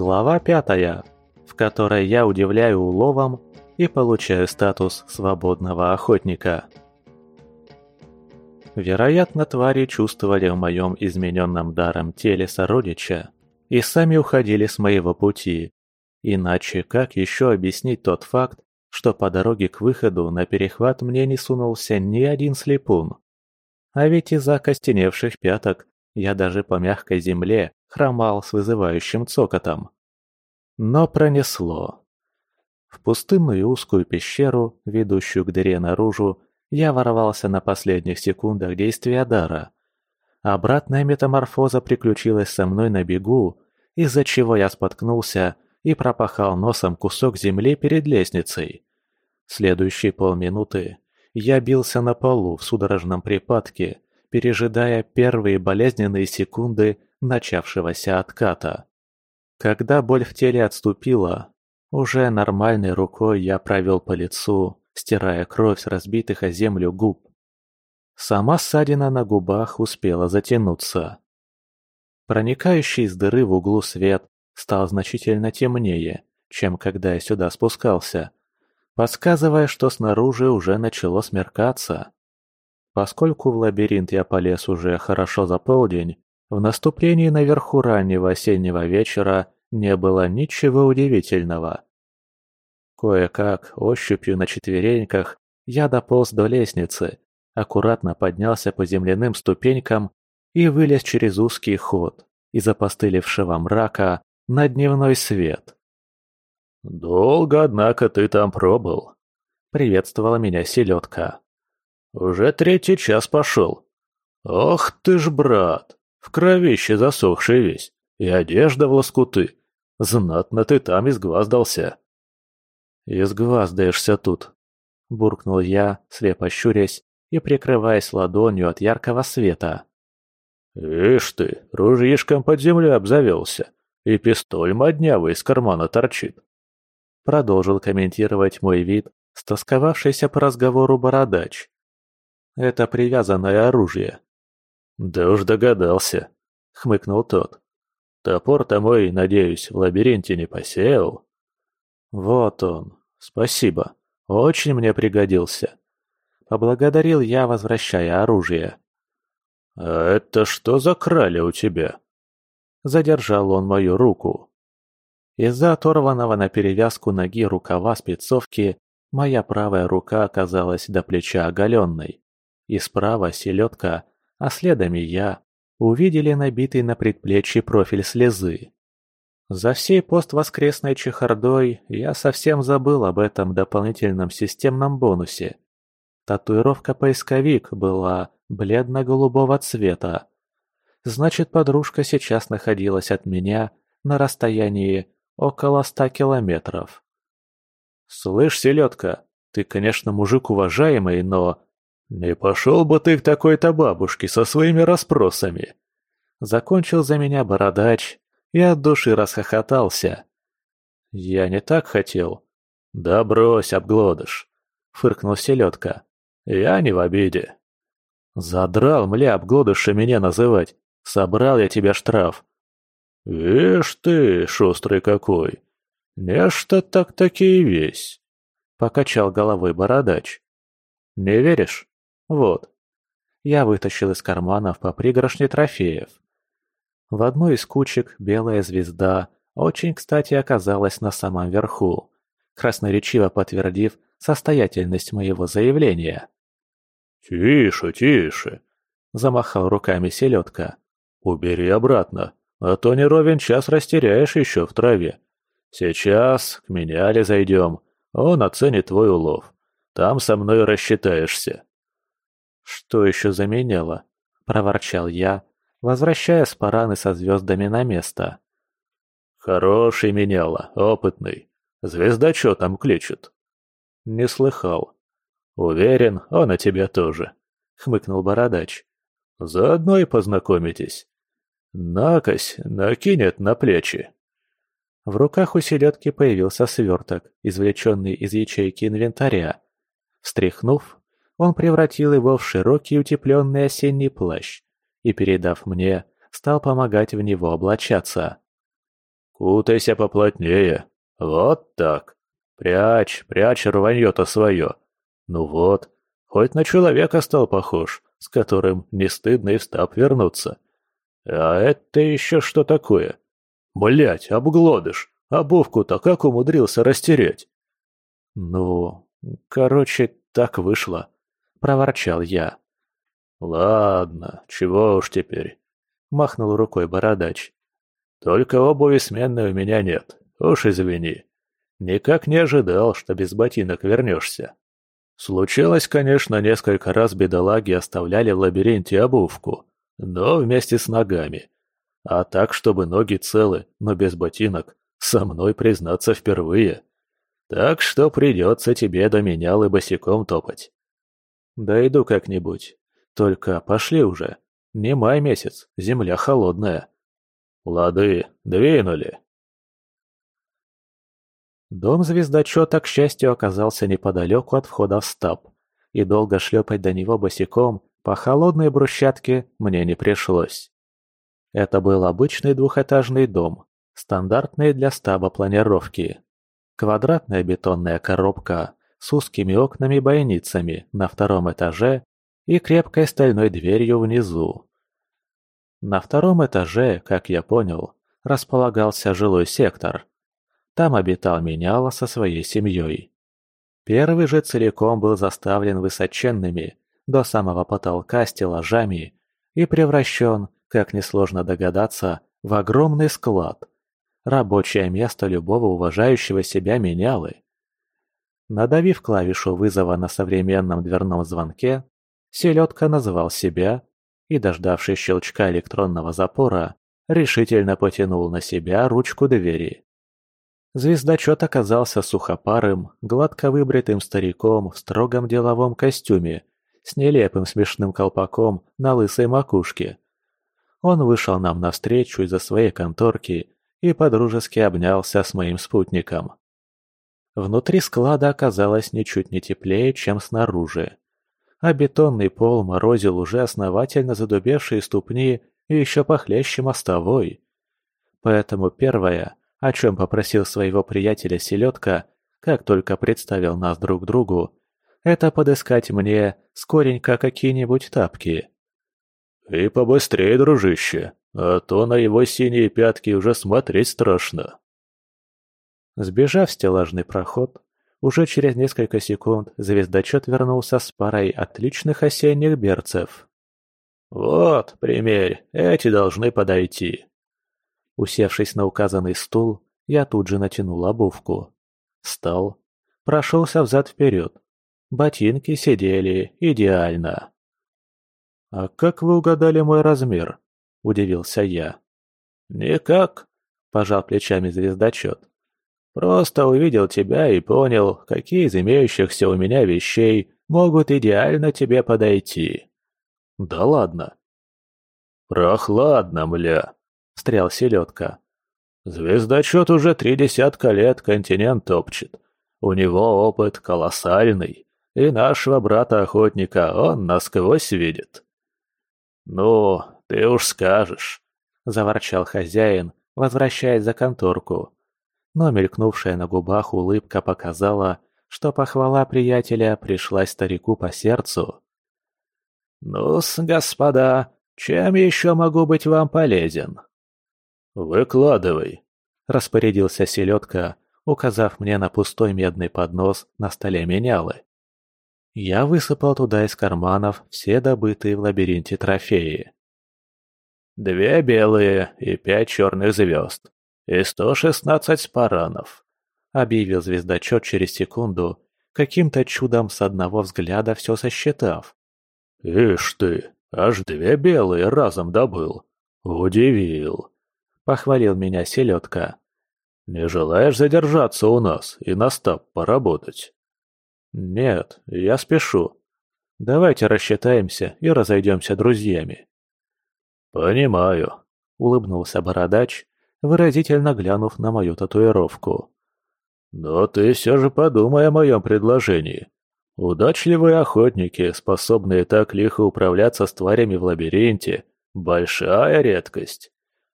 Глава пятая, в которой я удивляю уловом и получаю статус свободного охотника. Вероятно, твари чувствовали в моем измененном даром теле сородича и сами уходили с моего пути. Иначе как еще объяснить тот факт, что по дороге к выходу на перехват мне не сунулся ни один слепун? А ведь из-за окостеневших пяток я даже по мягкой земле хромал с вызывающим цокотом. Но пронесло. В пустынную узкую пещеру, ведущую к дыре наружу, я ворвался на последних секундах действия дара. Обратная метаморфоза приключилась со мной на бегу, из-за чего я споткнулся и пропахал носом кусок земли перед лестницей. Следующие полминуты я бился на полу в судорожном припадке, пережидая первые болезненные секунды начавшегося отката. Когда боль в теле отступила, уже нормальной рукой я провел по лицу, стирая кровь с разбитых о землю губ. Сама ссадина на губах успела затянуться. Проникающий из дыры в углу свет стал значительно темнее, чем когда я сюда спускался, подсказывая, что снаружи уже начало смеркаться. Поскольку в лабиринт я полез уже хорошо за полдень, в наступлении наверху раннего осеннего вечера не было ничего удивительного. Кое-как, ощупью на четвереньках, я дополз до лестницы, аккуратно поднялся по земляным ступенькам и вылез через узкий ход из опостылевшего мрака на дневной свет. «Долго, однако, ты там пробыл», — приветствовала меня селедка. «Уже третий час пошел. Ох ты ж, брат, в кровище засохший весь, и одежда в лоскуты. Знатно ты там изгваздался». «Изгваздаешься тут», — буркнул я, слепо щурясь и прикрываясь ладонью от яркого света. «Ишь ты, ружьишком под землей обзавелся, и пистоль моднявый из кармана торчит». Продолжил комментировать мой вид, стосковавшийся по разговору бородач. «Это привязанное оружие». «Да уж догадался», — хмыкнул тот. «Топор-то мой, надеюсь, в лабиринте не посеял?» «Вот он. Спасибо. Очень мне пригодился». Поблагодарил я, возвращая оружие. «А это что за краля у тебя?» Задержал он мою руку. Из-за оторванного на перевязку ноги рукава спецовки моя правая рука оказалась до плеча оголенной. И справа селедка, а следом и я, увидели набитый на предплечье профиль слезы. За всей поствоскресной чехардой я совсем забыл об этом дополнительном системном бонусе. Татуировка-поисковик была бледно-голубого цвета. Значит, подружка сейчас находилась от меня на расстоянии около ста километров. «Слышь, селедка, ты, конечно, мужик уважаемый, но...» «Не пошел бы ты к такой-то бабушке со своими расспросами!» Закончил за меня бородач и от души расхохотался. «Я не так хотел». «Да брось, обглодыш!» — фыркнул селедка. «Я не в обиде». «Задрал, мля, обглодыша меня называть. Собрал я тебе штраф». «Ишь ты, шустрый какой! Нечто так-таки и весь!» — покачал головой бородач. «Не веришь? Вот». Я вытащил из карманов по пригоршне трофеев. В одной из кучек белая звезда очень кстати оказалась на самом верху, красноречиво подтвердив состоятельность моего заявления. «Тише, тише!» – замахал руками селедка. «Убери обратно, а то не ровен час растеряешь еще в траве. Сейчас к меняле зайдем, он оценит твой улов. Там со мной рассчитаешься». «Что еще заменяло?» – проворчал я, возвращая спараны со звездами на место. «Хороший меняла, опытный. Звезда что там кличет?» «Не слыхал». «Уверен, он о тебе тоже», — хмыкнул бородач. «Заодно и познакомитесь. Накось накинет на плечи». В руках у селедки появился сверток, извлеченный из ячейки инвентаря. Встряхнув, он превратил его в широкий утепленный осенний плащ, и, передав мне, стал помогать в него облачаться. Кутайся поплотнее. Вот так. Прячь, прячь рванье-то свое. Ну вот, хоть на человека стал похож, с которым не стыдно и в стаб вернуться. А это еще что такое? Блять, обглодыш, обувку-то как умудрился растереть? Ну, короче, так вышло, проворчал я. Ладно, чего уж теперь, махнул рукой бородач. Только обуви сменной у меня нет, уж извини. Никак не ожидал, что без ботинок вернешься. Случилось, конечно, несколько раз бедолаги оставляли в лабиринте обувку, но вместе с ногами. А так, чтобы ноги целы, но без ботинок, со мной признаться впервые. Так что придется тебе до менялы босиком топать. Дойду как-нибудь. Только пошли уже. Не май месяц, земля холодная. Лады, двинули. Дом звездочета, к счастью, оказался неподалеку от входа в стаб, и долго шлепать до него босиком по холодной брусчатке мне не пришлось. Это был обычный двухэтажный дом, стандартный для стаба планировки. Квадратная бетонная коробка с узкими окнами-бойницами на втором этаже и крепкой стальной дверью внизу. На втором этаже, как я понял, располагался жилой сектор. Там обитал Меняла со своей семьей. Первый же целиком был заставлен высоченными, до самого потолка стеллажами и превращен, как несложно догадаться, в огромный склад. Рабочее место любого уважающего себя менялы. Надавив клавишу вызова на современном дверном звонке, селедка назвал себя и, дождавшись щелчка электронного запора, решительно потянул на себя ручку двери. Звездочет оказался сухопарым, гладко выбритым стариком в строгом деловом костюме с нелепым смешным колпаком на лысой макушке. Он вышел нам навстречу из-за своей конторки и подружески обнялся с моим спутником. Внутри склада оказалось ничуть не теплее, чем снаружи. А бетонный пол морозил уже основательно задубевшие ступни и еще похлеще мостовой. Поэтому первое, о чем попросил своего приятеля Селедка, как только представил нас друг другу, это подыскать мне скоренько какие-нибудь тапки. «И побыстрее, дружище, а то на его синие пятки уже смотреть страшно». Сбежав в стеллажный проход, уже через несколько секунд звездочет вернулся с парой отличных осенних берцев. «Вот, примерь, эти должны подойти». Усевшись на указанный стул, я тут же натянул обувку. Встал, прошелся взад-вперед, Ботинки сидели идеально. «А как вы угадали мой размер?» – удивился я. «Никак», – пожал плечами звездочет. «Просто увидел тебя и понял, какие из имеющихся у меня вещей могут идеально тебе подойти». «Да ладно». «Прохладно, мля», – встрял селедка. «Звездочет уже три десятка лет континент топчет. У него опыт колоссальный и нашего брата-охотника он насквозь видит». «Ну, ты уж скажешь», — заворчал хозяин, возвращаясь за конторку. Но мелькнувшая на губах улыбка показала, что похвала приятеля пришлась старику по сердцу. «Ну-с, господа, чем еще могу быть вам полезен?» «Выкладывай», — распорядился селедка, указав мне на пустой медный поднос на столе менялы. Я высыпал туда из карманов все добытые в лабиринте трофеи. «Две белые и пять черных звезд. И сто шестнадцать спаранов», — объявил звездочет через секунду, каким-то чудом с одного взгляда все сосчитав. «Ишь ты, аж две белые разом добыл. Удивил», — похвалил меня селедка. «Не желаешь задержаться у нас и на стаб поработать?» «Нет, я спешу. Давайте рассчитаемся и разойдемся друзьями». «Понимаю», — улыбнулся бородач, выразительно глянув на мою татуировку. «Но ты все же подумай о моем предложении. Удачливые охотники, способные так лихо управляться с тварями в лабиринте, большая редкость.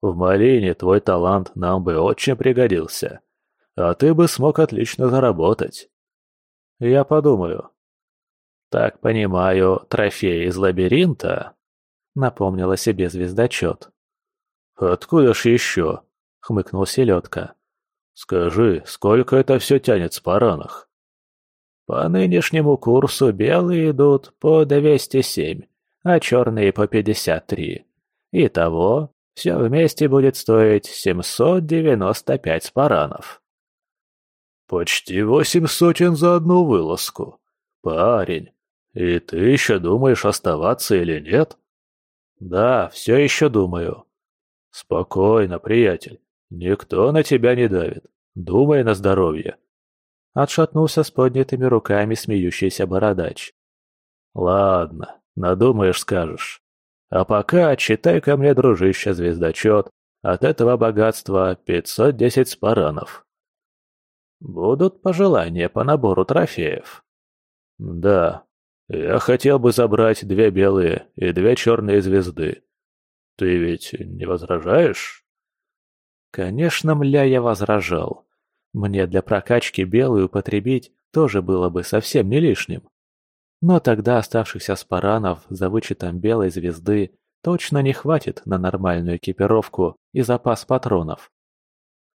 В малине твой талант нам бы очень пригодился. А ты бы смог отлично заработать. Я подумаю. Так понимаю, трофей из лабиринта? Напомнила себе звездочет. Откуда ж еще? Хмыкнул селедка. Скажи, сколько это все тянет с паранах? По нынешнему курсу белые идут по 207, а черные по 53. Итого, все вместе будет стоить 795 спаранов. Почти восемь сотен за одну вылазку. Парень, и ты еще думаешь оставаться или нет? Да, все еще думаю. Спокойно, приятель. Никто на тебя не давит. Думай на здоровье. Отшатнулся с поднятыми руками смеющийся бородач. Ладно, надумаешь, скажешь. А пока читай ко мне, дружище, звездочет. От этого богатства 510 спаранов. Будут пожелания по набору трофеев. Да, я хотел бы забрать две белые и две черные звезды. Ты ведь не возражаешь? Конечно, мля, я возражал. Мне для прокачки белую употребить тоже было бы совсем не лишним. Но тогда оставшихся спаранов за вычетом белой звезды точно не хватит на нормальную экипировку и запас патронов.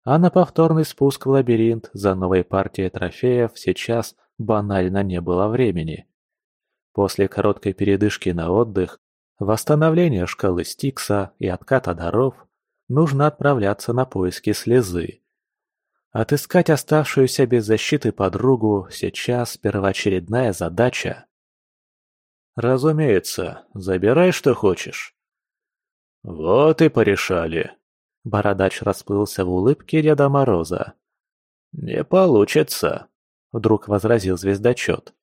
А на повторный спуск в лабиринт за новой партией трофеев сейчас банально не было времени. После короткой передышки на отдых, восстановления шкалы Стикса и отката даров, нужно отправляться на поиски слезы. Отыскать оставшуюся без защиты подругу сейчас первоочередная задача. «Разумеется, забирай, что хочешь». «Вот и порешали». Бородач расплылся в улыбке Деда Мороза. «Не получится», — вдруг возразил звездочет.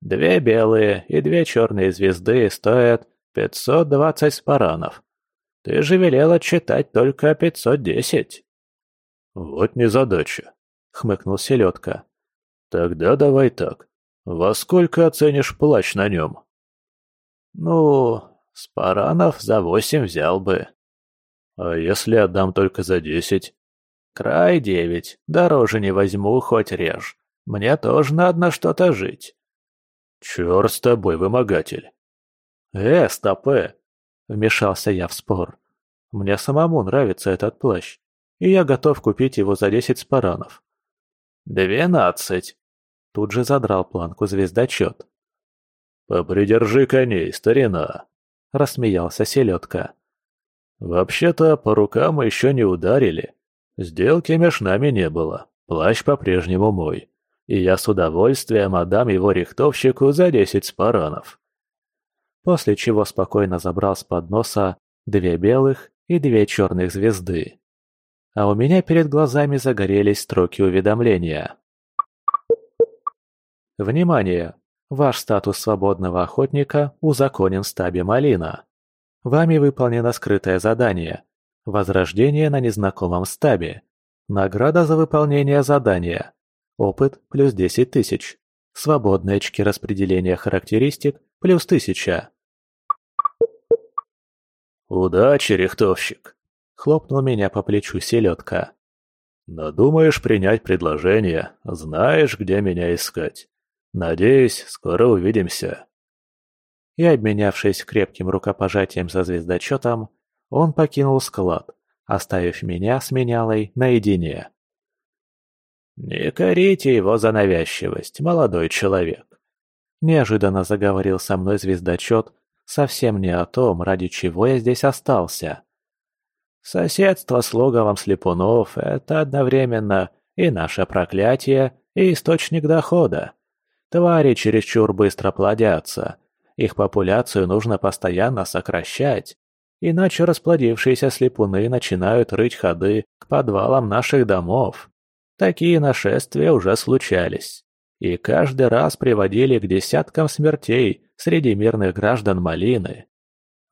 «Две белые и две черные звезды стоят 520 спаранов. Ты же велел отчитать только 510». «Вот незадача», — хмыкнул Селедка. «Тогда давай так. Во сколько оценишь плащ на нем?» «Ну, спаранов за восемь взял бы». «А если отдам только за десять?» «Край девять. Дороже не возьму, хоть режь. Мне тоже надо на что-то жить». «Чёрт с тобой, вымогатель!» «Э, стопэ!» — вмешался я в спор. «Мне самому нравится этот плащ, и я готов купить его за десять спаранов». «Двенадцать!» — тут же задрал планку звездочет. «Попридержи коней, старина!» — рассмеялся селедка. «Вообще-то по рукам мы еще не ударили. Сделки меж нами не было, плащ по-прежнему мой, и я с удовольствием отдам его рихтовщику за десять спаранов». После чего спокойно забрал с подноса две белых и две черных звезды. А у меня перед глазами загорелись строки уведомления. Внимание! Ваш статус свободного охотника узаконен в стабе Малина. Вами выполнено скрытое задание. Возрождение на незнакомом стабе. Награда за выполнение задания. Опыт плюс 10 тысяч. Свободные очки распределения характеристик плюс 1000. «Удачи, рихтовщик!» — хлопнул меня по плечу селедка. «Надумаешь принять предложение, знаешь, где меня искать. Надеюсь, скоро увидимся. И обменявшись крепким рукопожатием за звездочетом, он покинул склад, оставив меня с менялой наедине. «Не корите его за навязчивость, молодой человек», — неожиданно заговорил со мной звездочет, совсем не о том, ради чего я здесь остался. «Соседство с логовом слепунов — это одновременно и наше проклятие, и источник дохода. Твари чересчур быстро плодятся. Их популяцию нужно постоянно сокращать. Иначе расплодившиеся слепуны начинают рыть ходы к подвалам наших домов. Такие нашествия уже случались. И каждый раз приводили к десяткам смертей среди мирных граждан Малины.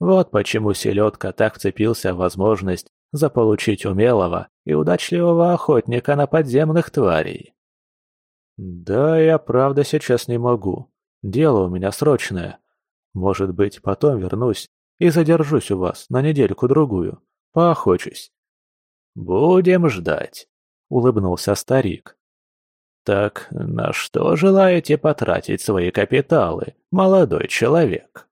Вот почему селедка так вцепился в возможность заполучить умелого и удачливого охотника на подземных тварей. «Да, я правда сейчас не могу. Дело у меня срочное. Может быть, потом вернусь и задержусь у вас на недельку-другую. Поохочусь». «Будем ждать», — улыбнулся старик. «Так на что желаете потратить свои капиталы, молодой человек?»